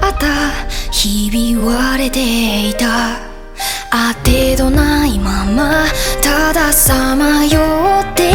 あった。ひび割れていた。あてどないまま。たださまよって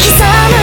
me some